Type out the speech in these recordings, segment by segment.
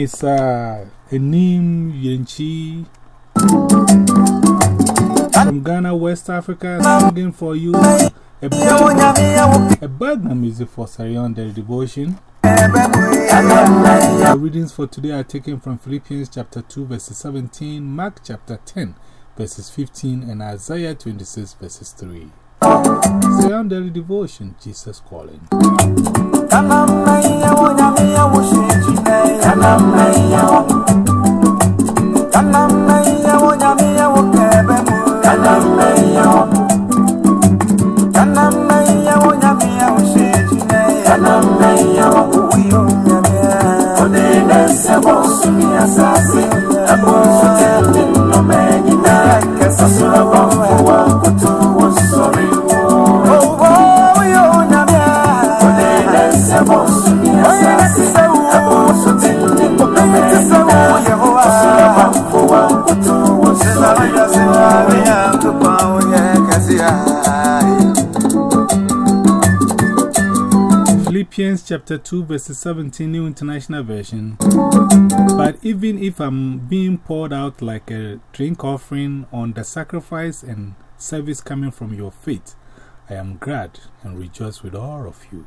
name is uh, Enim Yenchi from Ghana, West Africa, singing for you a Bergman music for Sarah Young Daily Devotion. The readings for today are taken from Philippians chapter 2, verses 17, Mark chapter 10, verses 15, and Isaiah 26, verses 3. Sarah Young Daily Devotion, Jesus Calling. Philippians chapter 2, verses 17, New International Version. But even if I'm being poured out like a drink offering on the sacrifice and service coming from your faith, I am glad and rejoice with all of you.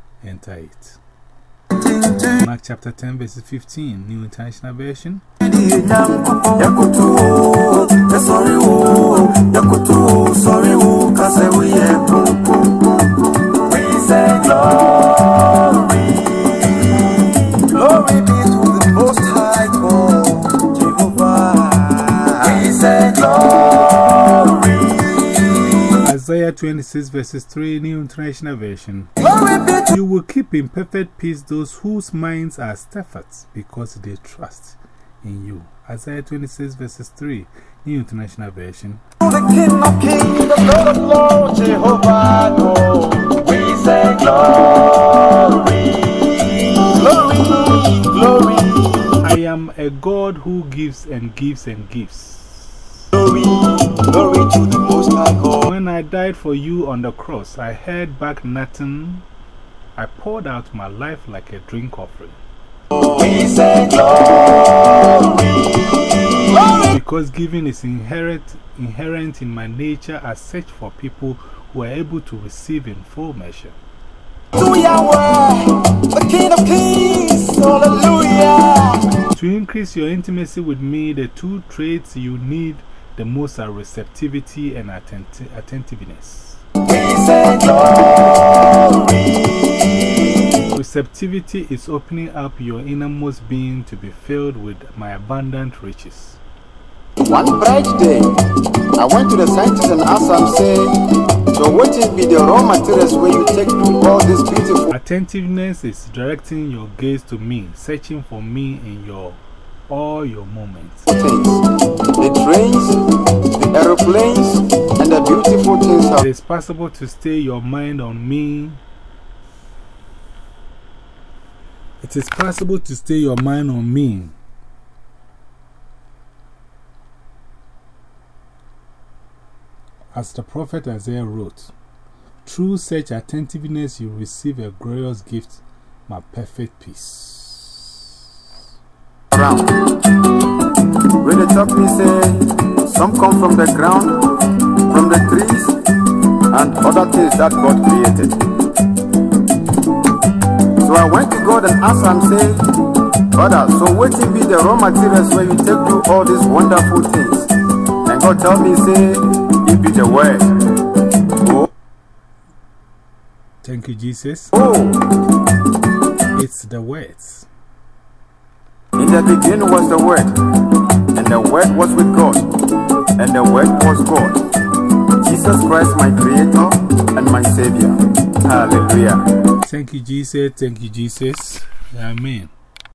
enter it. Mark chapter 10, verses 15, New International Version. 26, verses 3, New International Version. Glory be to You will keep in perfect peace those whose minds are steadfast because they trust in you. Isaiah 26, verses 3, New International Version. I am a God who gives and gives and gives. Glory, glory When I died for you on the cross, I held back nothing. I poured out my life like a drink offering. We say glory. Glory. Because giving is inherent, inherent in my nature, I search for people who are able to receive in full measure. To Yahweh, the King of Kings. Hallelujah. To increase your intimacy with me, the two traits you need the most are receptivity and attenti attentiveness. We say glory. Receptivity is opening up your innermost being to be filled with my abundant riches. One bright day, I went to the scientist and asked him, say, so what is be the raw materials where you take to all these beautiful Attentiveness is directing your gaze to me, searching for me in your all your moments. things? The trains, the aeroplanes, and the beautiful things It have possible to stay your mind on me. It is possible to stay your mind on me. As the prophet Isaiah wrote, through such attentiveness you receive a glorious gift, my perfect peace. ground. Where the top me say, some come from the ground, from the trees, and other things that God created. So I went to God and asked him, say, Father, so what will be the raw materials where you take to all these wonderful things? And God told me, say, it be the word. Oh, Thank you, Jesus. oh, It's the words. in the beginning was the word, and the word was with God, and the Word was God. Jesus Christ, my Creator and my Savior. Hallelujah. Thank you, Jesus. Thank you, Jesus. Amen.